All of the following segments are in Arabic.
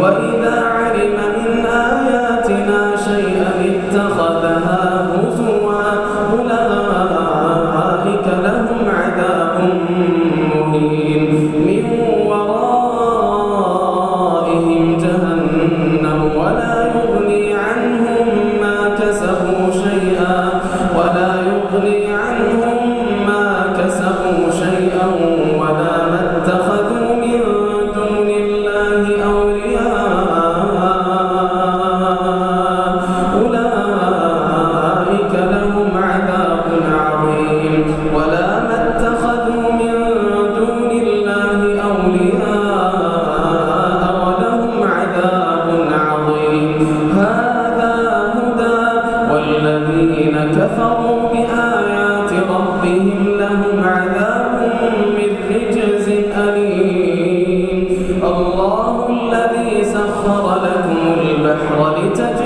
ولا البحر لتفجر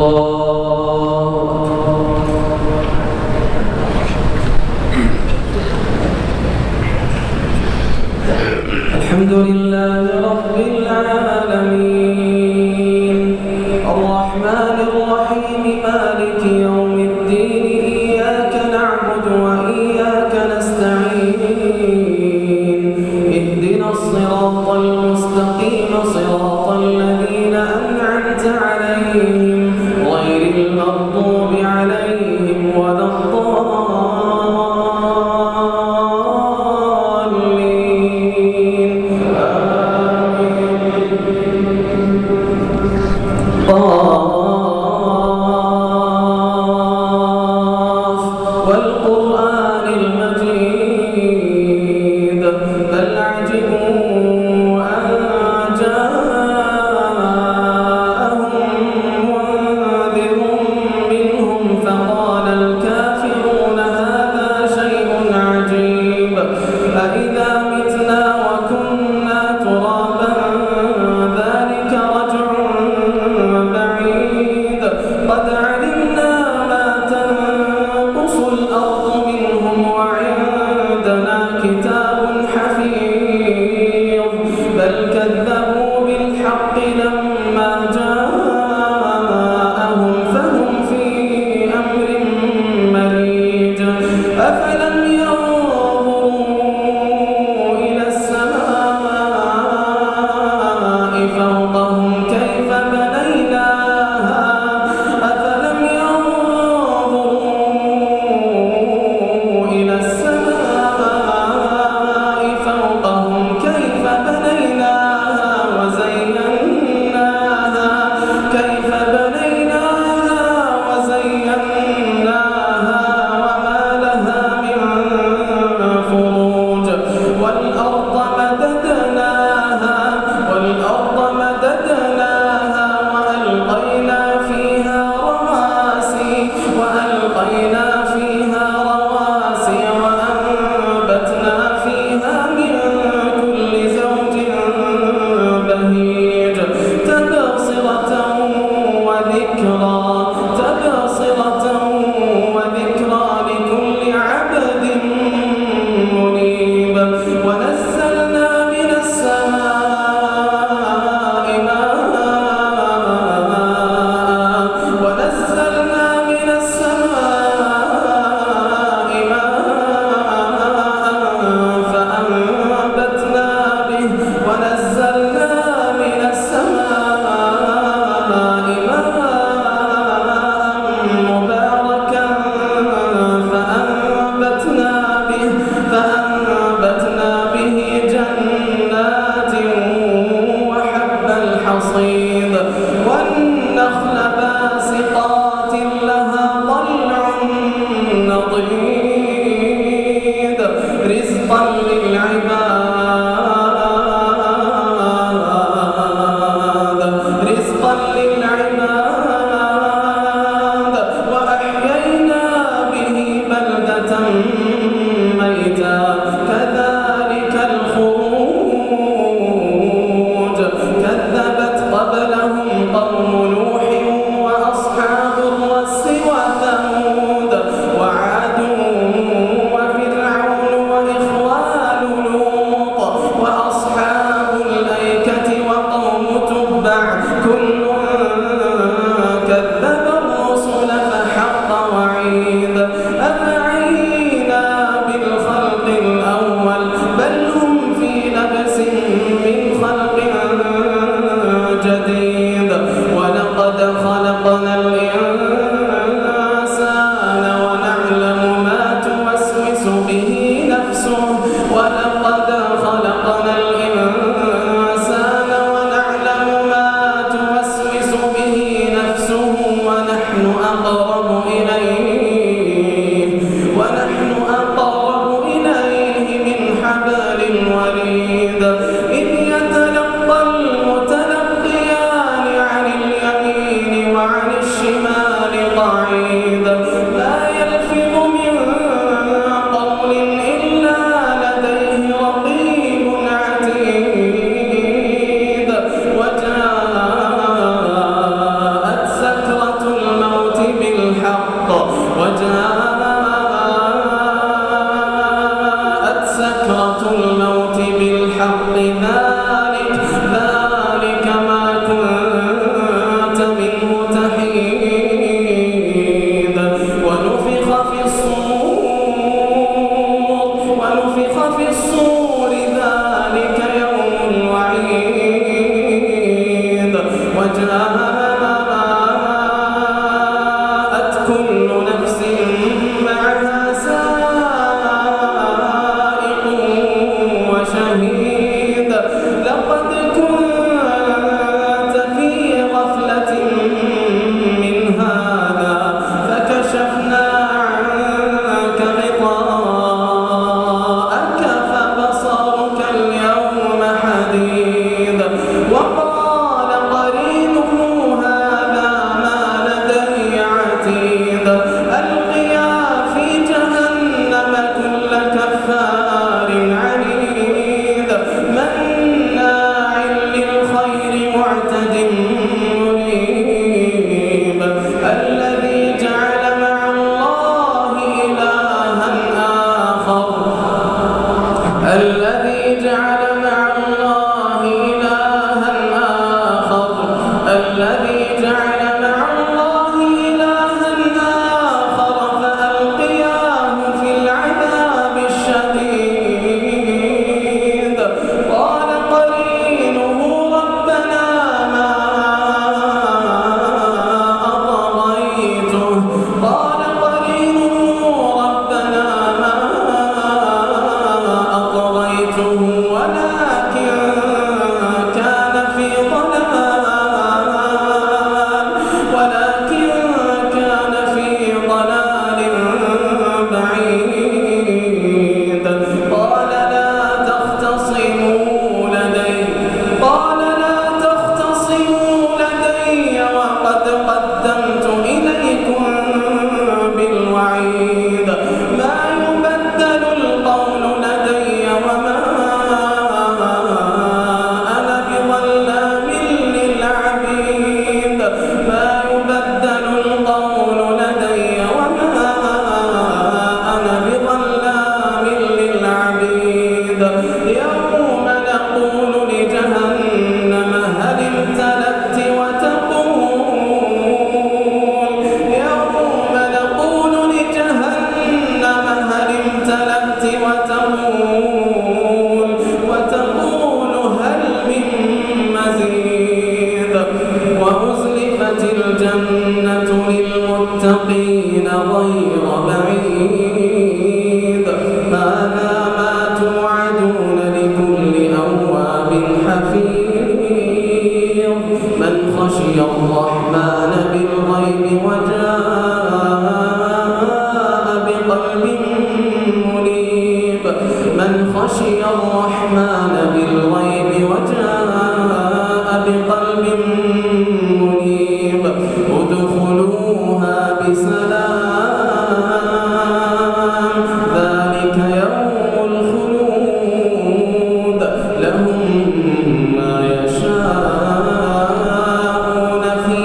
Allah.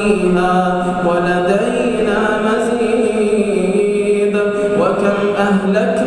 لفضيله ولدينا مزيد. وكم أهلكنا